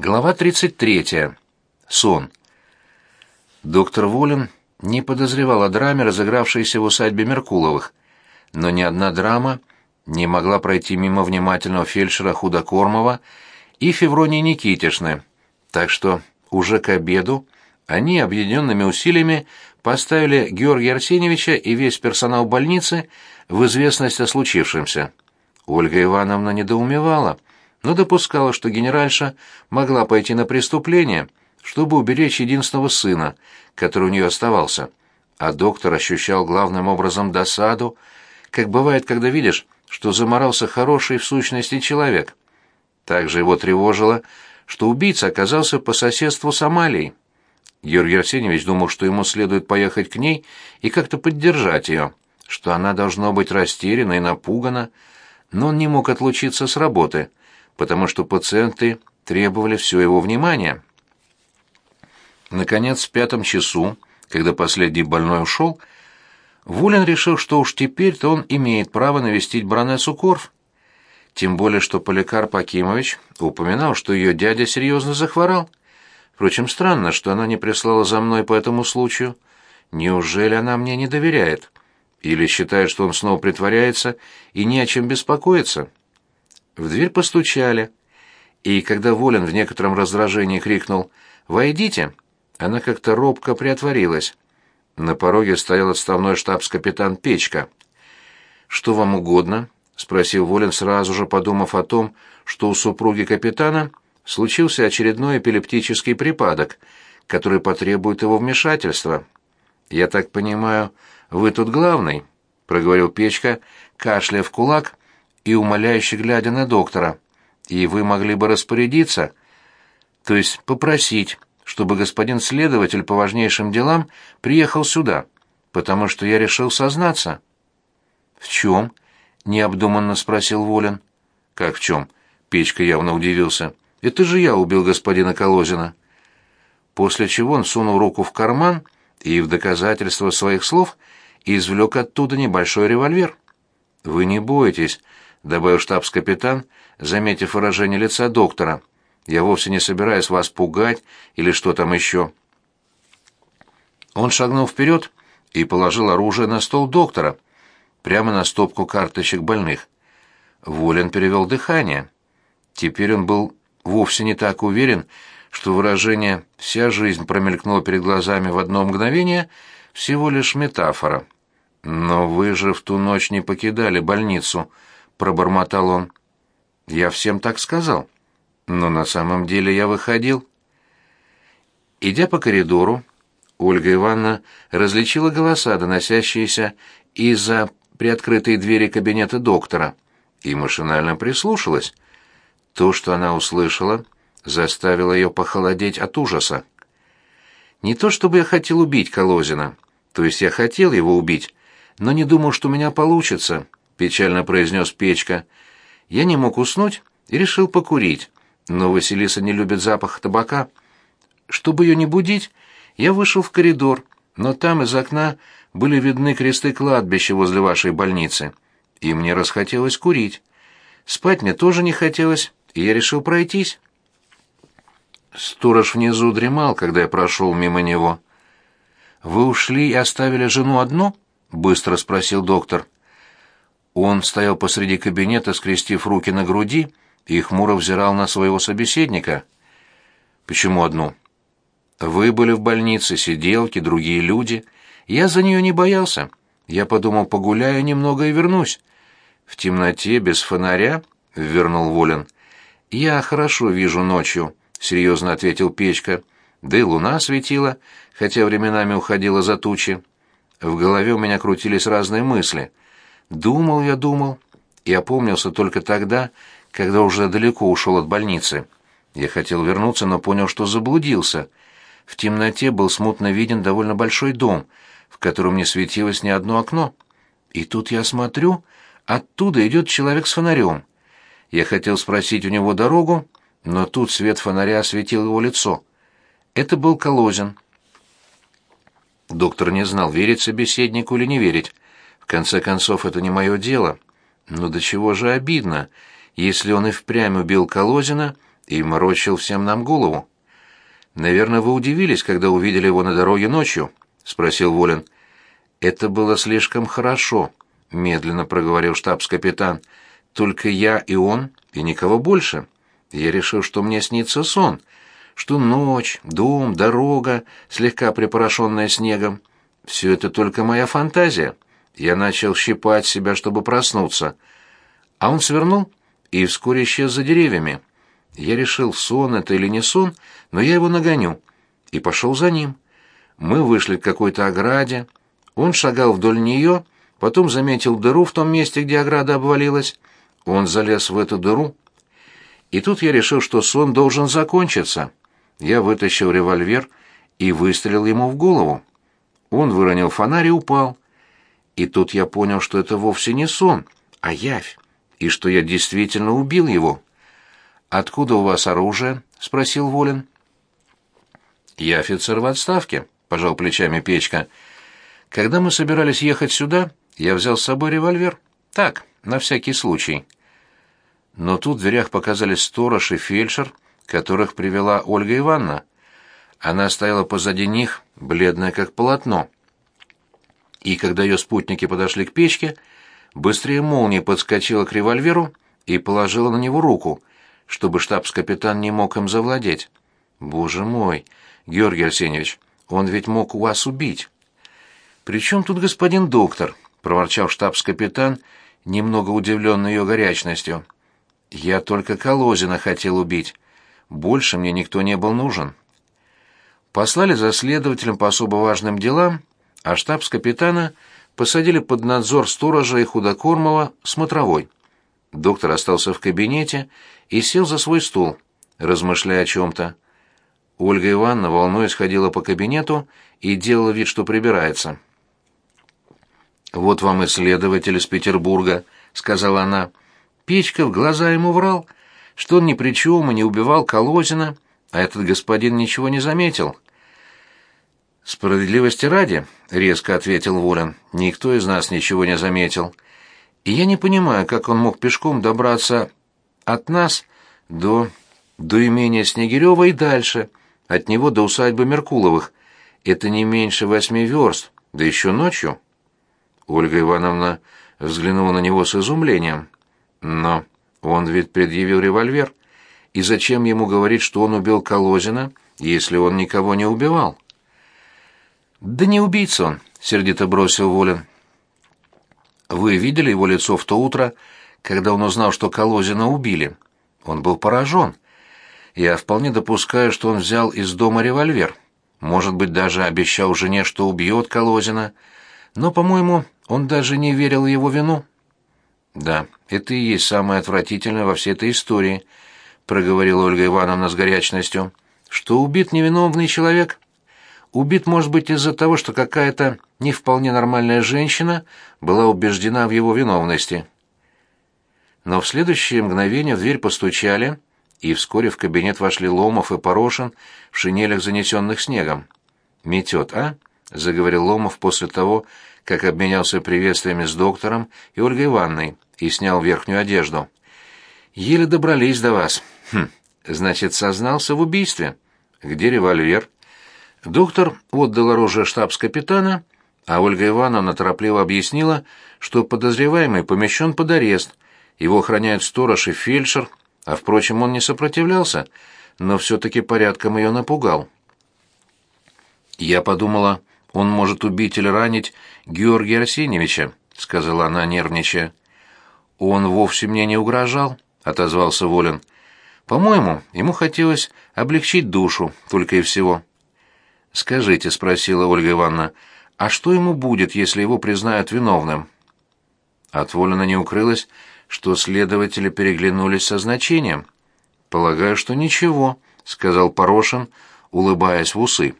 Глава 33. Сон. Доктор Волин не подозревал о драме, разыгравшейся в усадьбе Меркуловых, но ни одна драма не могла пройти мимо внимательного фельдшера Худокормова и Февронии Никитишны, так что уже к обеду они объединенными усилиями поставили Георгия Арсеньевича и весь персонал больницы в известность о случившемся. Ольга Ивановна недоумевала — но допускала, что генеральша могла пойти на преступление, чтобы уберечь единственного сына, который у нее оставался. А доктор ощущал главным образом досаду, как бывает, когда видишь, что заморался хороший в сущности человек. Также его тревожило, что убийца оказался по соседству с Амалией. Георгий Арсеньевич думал, что ему следует поехать к ней и как-то поддержать ее, что она должна быть растеряна и напугана, но он не мог отлучиться с работы, потому что пациенты требовали все его внимания. Наконец, в пятом часу, когда последний больной ушел, Вулин решил, что уж теперь-то он имеет право навестить баронессу Корф. Тем более, что Поликарп Акимович упоминал, что ее дядя серьезно захворал. Впрочем, странно, что она не прислала за мной по этому случаю. Неужели она мне не доверяет? Или считает, что он снова притворяется и не о чем беспокоиться? В дверь постучали, и когда Волин в некотором раздражении крикнул «Войдите!», она как-то робко приотворилась. На пороге стоял отставной штабс-капитан Печка. «Что вам угодно?» — спросил Волин, сразу же подумав о том, что у супруги капитана случился очередной эпилептический припадок, который потребует его вмешательства. «Я так понимаю, вы тут главный?» — проговорил Печка, кашляя в кулак и умоляюще глядя на доктора. «И вы могли бы распорядиться, то есть попросить, чтобы господин следователь по важнейшим делам приехал сюда, потому что я решил сознаться». «В чем?» — необдуманно спросил Волин. «Как в чем?» — Печка явно удивился. «Это же я убил господина Колозина». После чего он сунул руку в карман и в доказательство своих слов извлек оттуда небольшой револьвер. «Вы не бойтесь», — добавил штабс-капитан, заметив выражение лица доктора. «Я вовсе не собираюсь вас пугать или что там еще». Он шагнул вперед и положил оружие на стол доктора, прямо на стопку карточек больных. Волин перевел дыхание. Теперь он был вовсе не так уверен, что выражение «вся жизнь промелькнула перед глазами в одно мгновение» всего лишь метафора. «Но вы же в ту ночь не покидали больницу», пробормотал он. Я всем так сказал. Но на самом деле я выходил. Идя по коридору, Ольга Ивановна различила голоса, доносящиеся из-за приоткрытой двери кабинета доктора, и машинально прислушалась. То, что она услышала, заставило ее похолодеть от ужаса. Не то чтобы я хотел убить Колозина, то есть я хотел его убить, но не думал, что у меня получится печально произнес Печка. Я не мог уснуть и решил покурить, но Василиса не любит запах табака. Чтобы ее не будить, я вышел в коридор, но там из окна были видны кресты кладбища возле вашей больницы, и мне расхотелось курить. Спать мне тоже не хотелось, и я решил пройтись. Сторож внизу дремал, когда я прошел мимо него. «Вы ушли и оставили жену одну?» — быстро спросил доктор. Он стоял посреди кабинета, скрестив руки на груди, и хмуро взирал на своего собеседника. «Почему одну?» «Вы были в больнице, сиделки, другие люди. Я за нее не боялся. Я подумал, погуляю немного и вернусь. В темноте, без фонаря?» — вернул Волин. «Я хорошо вижу ночью», — серьезно ответил Печка. «Да и луна светила, хотя временами уходила за тучи. В голове у меня крутились разные мысли — Думал я, думал, и опомнился только тогда, когда уже далеко ушел от больницы. Я хотел вернуться, но понял, что заблудился. В темноте был смутно виден довольно большой дом, в котором не светилось ни одно окно. И тут я смотрю, оттуда идет человек с фонарем. Я хотел спросить у него дорогу, но тут свет фонаря осветил его лицо. Это был Колозин. Доктор не знал, верить собеседнику или не верить конце концов, это не мое дело. Но до чего же обидно, если он и впрямь убил Колозина и морочил всем нам голову. Наверное, вы удивились, когда увидели его на дороге ночью, спросил Волин. Это было слишком хорошо, медленно проговорил штабс-капитан. Только я и он, и никого больше. Я решил, что мне снится сон, что ночь, дом, дорога, слегка припорошенная снегом. Все это только моя фантазия. Я начал щипать себя, чтобы проснуться. А он свернул и вскоре исчез за деревьями. Я решил, сон это или не сон, но я его нагоню. И пошел за ним. Мы вышли к какой-то ограде. Он шагал вдоль нее, потом заметил дыру в том месте, где ограда обвалилась. Он залез в эту дыру. И тут я решил, что сон должен закончиться. Я вытащил револьвер и выстрелил ему в голову. Он выронил фонарь и упал. И тут я понял, что это вовсе не сон, а явь, и что я действительно убил его. «Откуда у вас оружие?» — спросил Волин. «Я офицер в отставке», — пожал плечами Печка. «Когда мы собирались ехать сюда, я взял с собой револьвер. Так, на всякий случай». Но тут в дверях показались сторож и фельдшер, которых привела Ольга Ивановна. Она стояла позади них, бледная как полотно. И когда ее спутники подошли к печке, быстрее молнии подскочила к револьверу и положила на него руку, чтобы штабс-капитан не мог им завладеть. «Боже мой, Георгий Арсеньевич, он ведь мог вас убить!» «При чем тут господин доктор?» — проворчал штабс-капитан, немного удивленный ее горячностью. «Я только Колозина хотел убить. Больше мне никто не был нужен». Послали за следователем по особо важным делам, а штабс-капитана посадили под надзор сторожа и худокормого смотровой. Доктор остался в кабинете и сел за свой стул, размышляя о чем-то. Ольга Ивановна, волнуясь, ходила по кабинету и делала вид, что прибирается. «Вот вам и следователь из Петербурга», — сказала она. Печка в глаза ему врал, что он ни при чем и не убивал Колозина, а этот господин ничего не заметил. «Справедливости ради», — резко ответил Волин, — «никто из нас ничего не заметил. И я не понимаю, как он мог пешком добраться от нас до... до имения Снегирева и дальше, от него до усадьбы Меркуловых. Это не меньше восьми верст, да еще ночью». Ольга Ивановна взглянула на него с изумлением. «Но он ведь предъявил револьвер. И зачем ему говорить, что он убил Колозина, если он никого не убивал?» «Да не убийца он», — сердито бросил Волин. «Вы видели его лицо в то утро, когда он узнал, что Колозина убили? Он был поражен. Я вполне допускаю, что он взял из дома револьвер. Может быть, даже обещал жене, что убьет Колозина. Но, по-моему, он даже не верил его вину». «Да, это и есть самое отвратительное во всей этой истории», — проговорила Ольга Ивановна с горячностью. «Что убит невиновный человек?» Убит, может быть, из-за того, что какая-то не вполне нормальная женщина была убеждена в его виновности. Но в следующее мгновение в дверь постучали, и вскоре в кабинет вошли Ломов и Порошин в шинелях, занесенных снегом. «Метет, а?» — заговорил Ломов после того, как обменялся приветствиями с доктором и Ольгой Ивановной и снял верхнюю одежду. «Еле добрались до вас. Хм, значит, сознался в убийстве. Где револьвер?» Доктор отдал оружие штабс-капитана, а Ольга Ивановна торопливо объяснила, что подозреваемый помещен под арест, его охраняют сторож и фельдшер, а, впрочем, он не сопротивлялся, но все-таки порядком ее напугал. «Я подумала, он может убить или ранить Георгия Арсеньевича», — сказала она, нервничая. «Он вовсе мне не угрожал», — отозвался Волин. «По-моему, ему хотелось облегчить душу, только и всего». «Скажите», — спросила Ольга Ивановна, — «а что ему будет, если его признают виновным?» От Волина не укрылось, что следователи переглянулись со значением. «Полагаю, что ничего», — сказал Порошин, улыбаясь в усы.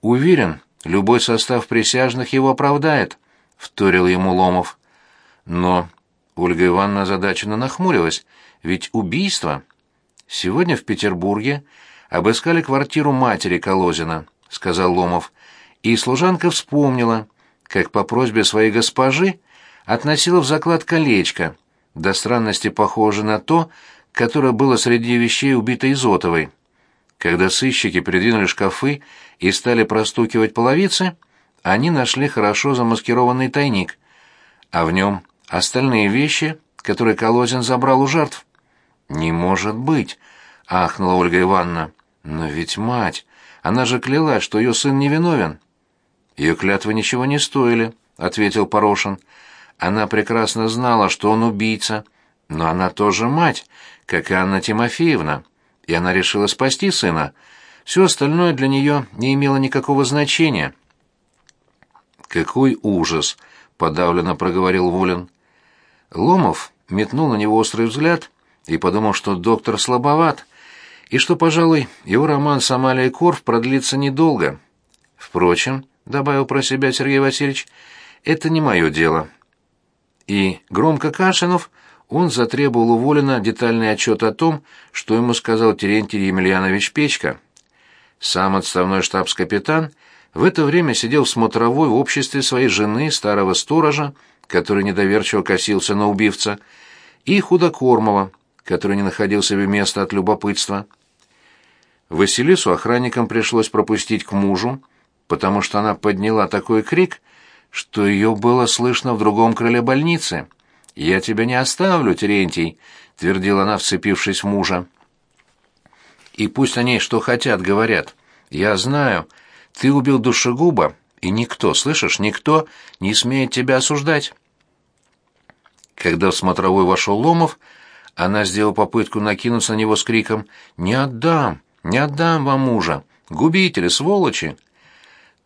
«Уверен, любой состав присяжных его оправдает», — вторил ему Ломов. «Но...» — Ольга Ивановна озадаченно нахмурилась. «Ведь убийство...» Сегодня в Петербурге обыскали квартиру матери Колозина, сказал Ломов, и служанка вспомнила, как по просьбе своей госпожи относила в заклад колечко, до странности похоже на то, которое было среди вещей убитой Изотовой. Когда сыщики придвинули шкафы и стали простукивать половицы, они нашли хорошо замаскированный тайник, а в нем остальные вещи, которые Колозин забрал у жертв. «Не может быть!» — ахнула Ольга Ивановна. «Но ведь мать! Она же клялась, что ее сын невиновен!» «Ее клятвы ничего не стоили», — ответил Порошин. «Она прекрасно знала, что он убийца, но она тоже мать, как и Анна Тимофеевна, и она решила спасти сына. Все остальное для нее не имело никакого значения». «Какой ужас!» — подавленно проговорил Волин. Ломов метнул на него острый взгляд и подумал, что доктор слабоват, и что, пожалуй, его роман с Амалией Корф продлится недолго. Впрочем, — добавил про себя Сергей Васильевич, — это не мое дело. И, громко кашлянув, он затребовал у Волина детальный отчет о том, что ему сказал Терентий Емельянович Печка. Сам отставной штабс-капитан в это время сидел в смотровой в обществе своей жены, старого сторожа, который недоверчиво косился на убивца, и Худокормова, который не находил себе места от любопытства. Василису охранникам пришлось пропустить к мужу, потому что она подняла такой крик, что ее было слышно в другом крыле больницы. «Я тебя не оставлю, Терентий», — твердила она, вцепившись в мужа. «И пусть они что хотят, говорят. Я знаю, ты убил душегуба, и никто, слышишь, никто не смеет тебя осуждать». Когда в смотровой вошел Ломов, она сделала попытку накинуться на него с криком «Не отдам! Не отдам вам мужа! Губители, сволочи!»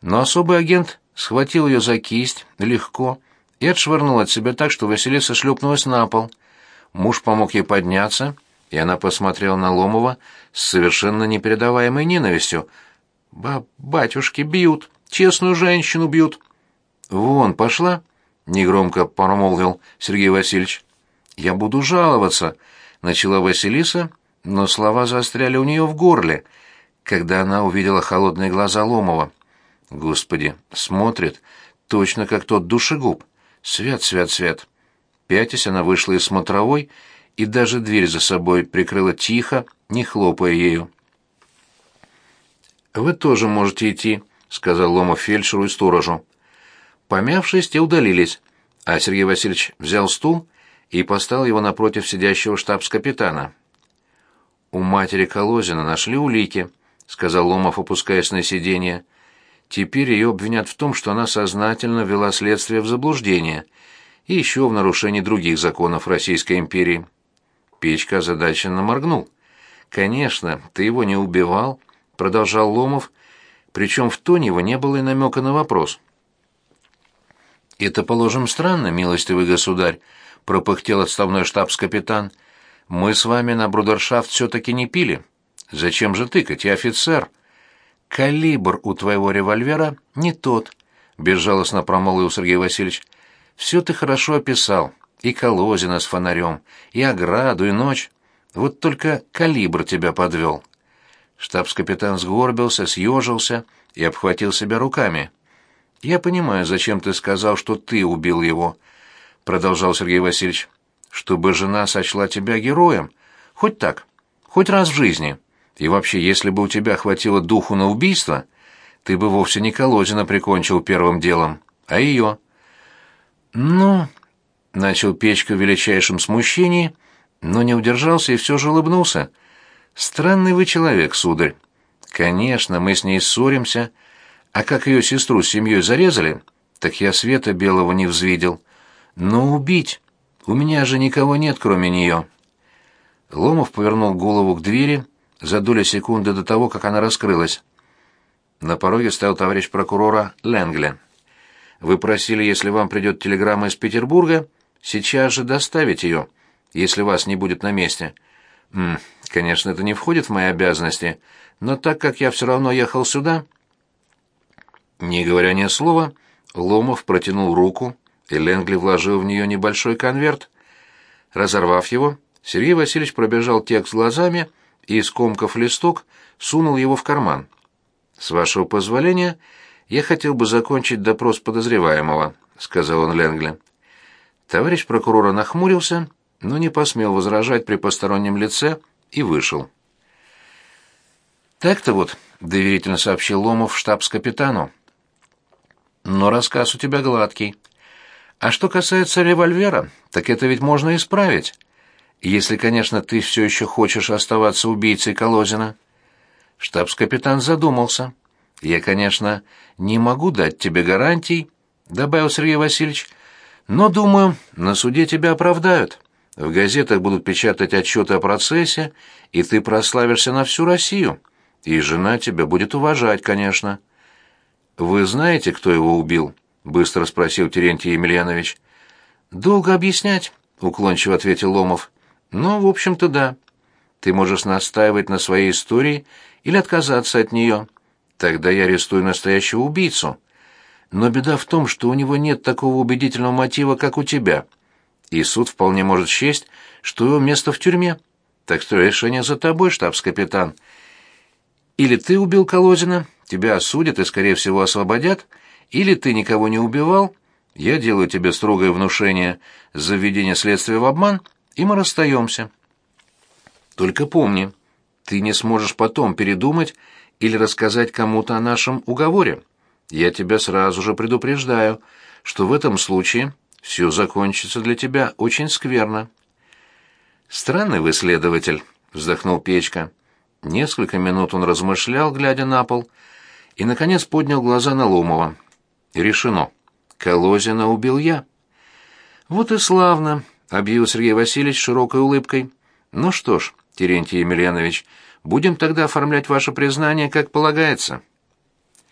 Но особый агент схватил ее за кисть, легко, и отшвырнул от себя так, что Василиса шлепнулась на пол. Муж помог ей подняться, и она посмотрела на Ломова с совершенно непередаваемой ненавистью. «Ба «Батюшки бьют, честную женщину бьют». «Вон, пошла», — негромко промолвил Сергей Васильевич. «Я буду жаловаться», — начала Василиса, но слова застряли у нее в горле, когда она увидела холодные глаза Ломова. Господи, смотрит, точно как тот душегуб. Свят, свят, свят. Пятясь, она вышла из смотровой и даже дверь за собой прикрыла тихо, не хлопая ею. «Вы тоже можете идти», — сказал Ломов фельдшеру и сторожу. Помявшись, те удалились, а Сергей Васильевич взял стул и поставил его напротив сидящего штабс-капитана. «У матери Колозина нашли улики», — сказал Ломов, опускаясь на сиденье. Теперь ее обвинят в том, что она сознательно вела следствие в заблуждение и еще в нарушении других законов Российской империи. Печка озадаченно моргнул. «Конечно, ты его не убивал», — продолжал Ломов, причем в тоне его не было и намека на вопрос. «Это, положим, странно, милостивый государь», — пропыхтел отставной штабс-капитан. «Мы с вами на брудершафт все-таки не пили. Зачем же тыкать, я офицер?» «Калибр у твоего револьвера не тот», — безжалостно промолвил Сергей Васильевич. «Все ты хорошо описал. И Колозина с фонарем, и ограду, и ночь. Вот только калибр тебя подвел». Штабс-капитан сгорбился, съежился и обхватил себя руками. «Я понимаю, зачем ты сказал, что ты убил его», — продолжал Сергей Васильевич. «Чтобы жена сочла тебя героем. Хоть так, хоть раз в жизни». И вообще, если бы у тебя хватило духу на убийство, ты бы вовсе не Колозина прикончил первым делом, а ее. Ну, начал Печка в величайшем смущении, но не удержался и все же улыбнулся. Странный вы человек, сударь. Конечно, мы с ней ссоримся, а как ее сестру с семьей зарезали, так я света белого не взвидел. Но убить... У меня же никого нет, кроме нее. Ломов повернул голову к двери за доли секунды до того, как она раскрылась. На пороге стоял товарищ прокурора Ленгле. «Вы просили, если вам придет телеграмма из Петербурга, сейчас же доставить ее, если вас не будет на месте. М -м, конечно, это не входит в мои обязанности, но так как я все равно ехал сюда...» Не говоря ни слова, Ломов протянул руку, и Ленгли вложил в нее небольшой конверт. Разорвав его, Сергей Васильевич пробежал текст глазами и, скомкав листок, сунул его в карман. «С вашего позволения, я хотел бы закончить допрос подозреваемого», — сказал он Ленгли. Товарищ прокурора нахмурился, но не посмел возражать при постороннем лице и вышел. «Так-то вот», — доверительно сообщил Ломов штабс-капитану. «Но рассказ у тебя гладкий. А что касается револьвера, так это ведь можно исправить. Если, конечно, ты все еще хочешь оставаться убийцей Колозина». Штабс-капитан задумался. «Я, конечно, не могу дать тебе гарантий», — добавил Сергей Васильевич, «но, думаю, на суде тебя оправдают. В газетах будут печатать отчеты о процессе, и ты прославишься на всю Россию. И жена тебя будет уважать, конечно». «Вы знаете, кто его убил?» — быстро спросил Терентий Емельянович. «Долго объяснять», — уклончиво ответил Ломов. «Ну, в общем-то, да. Ты можешь настаивать на своей истории или отказаться от нее. Тогда я арестую настоящего убийцу. Но беда в том, что у него нет такого убедительного мотива, как у тебя. И суд вполне может счесть, что его место в тюрьме. Так что решение за тобой, штабс-капитан. Или ты убил Колозина, тебя осудят и, скорее всего, освободят, — или ты никого не убивал, я делаю тебе строгое внушение за введение следствия в обман, и мы расстаемся. Только помни, ты не сможешь потом передумать или рассказать кому-то о нашем уговоре. Я тебя сразу же предупреждаю, что в этом случае все закончится для тебя очень скверно. Странный вы следователь, вздохнул Печка. Несколько минут он размышлял, глядя на пол, и наконец поднял глаза на Ломова. Решено. Колозина убил я. Вот и славно, объявил Сергей Васильевич широкой улыбкой. Ну что ж, Терентий Емельянович, будем тогда оформлять ваше признание, как полагается.